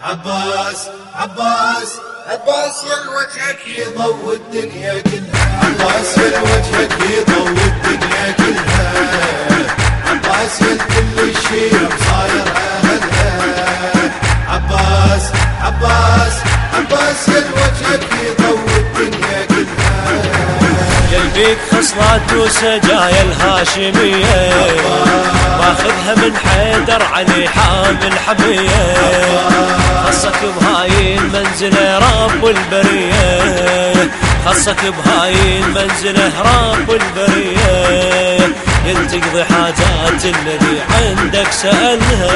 عباس عباس عباس يا وجهك يضوي الدنيا كلها. عباس يا وجهك يضوي الدنيا كلها. عباس يا كل شيء صاير أهلها. عباس عباس عباس يا وجهك يضوي الدنيا كلها. يلبيك خصلات وسجايا الهاشمية. ماخذها من حيدر علي حامل حمية خصك بهاي المنزلة رب البرية خصك بهاي المنزلة رب البرية يلتقضي حاجات الذي عندك سألها.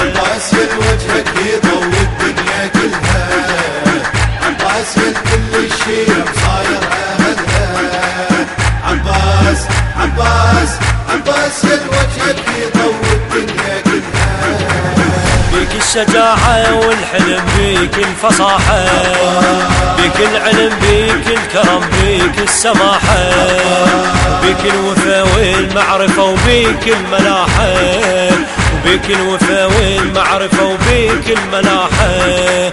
عباس يا وجهك يضوي الدنيا. الشجاعة والحلم بيك الفصاحة بيك العلم بيك الكرم بيك السماحة بيك الوفا والمعرفة وبيك الملاحة وبيك الوفا والمعرفة وبيك الملاحة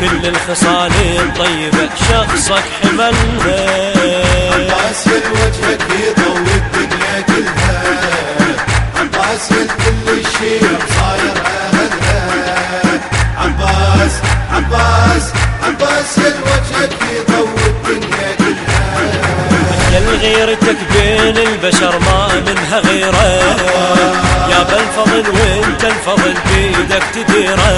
كل الخصال الطيبة شخصك حملها. عباس يا وجهك يضوي غيرتك بين البشر ما منها غيره. يا بالفضل وانت الفضل بيدك تديره.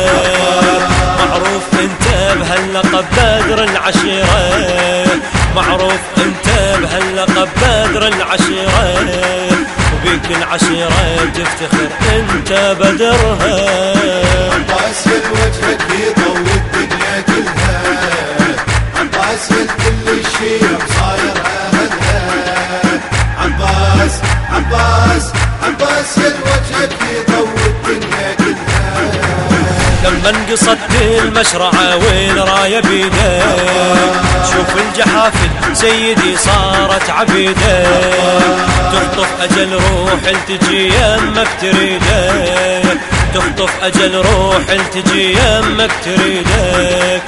معروف انت بهاللقب بدر العشيره. معروف انت بهاللقب بدر العشيره. وبيك العشيره تفتخر انت بدرها. عباس وجهك يضوي الدنيا كلها. عباس كل شيء صاير وجهك الدنيا كلها لما انقصت المشرعة والراية بيده شوف الجحافل سيدي صارت عبيده تخطف أجل روح التجي يمك تريده تخطف أجل روح التجي يمك تريدك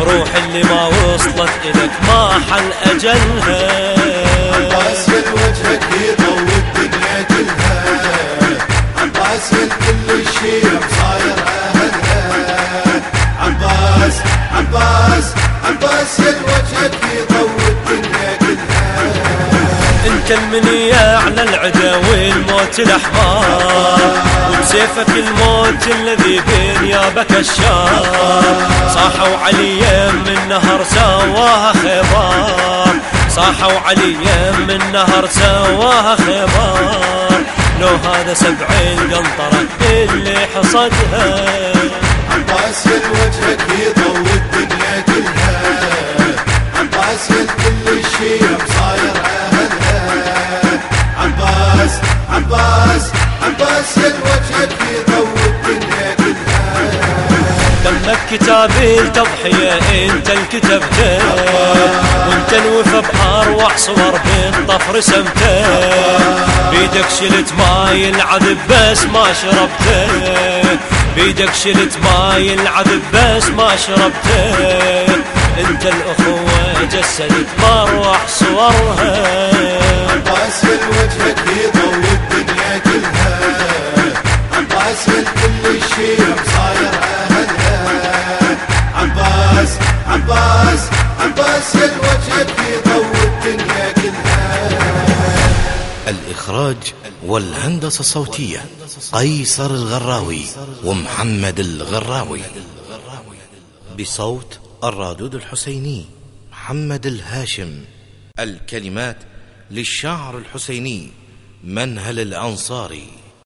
وروح اللي ما وصلت إلك ما حل أجلها. عباس يا وجهك يضوي انت المنية على العدا والموت الاحمر وبسيفك الموت الذي بنيابك الشار صاحوا علي من نهر سواها خبار صاحوا علي من نهر سواها خبار لو هذا سبع القنطرة اللي حصدها. عباس وجهك يضوي الدنيا كلها. عباس كل شيء دمك كتاب التضحية انت الكتبته وانت الوفا بأروع صور بالطف رسمته بيدك شلت ماي العذب بس ما شربته بيدك شلت ماي العذب بس ما شربته انت الأخوة جسدت بأروع صورها. والهندسة الصوتية قيصر الغراوي ومحمد الغراوي. بصوت الرادود الحسيني محمد الهاشم. الكلمات للشاعر الحسيني منهل الأنصاري.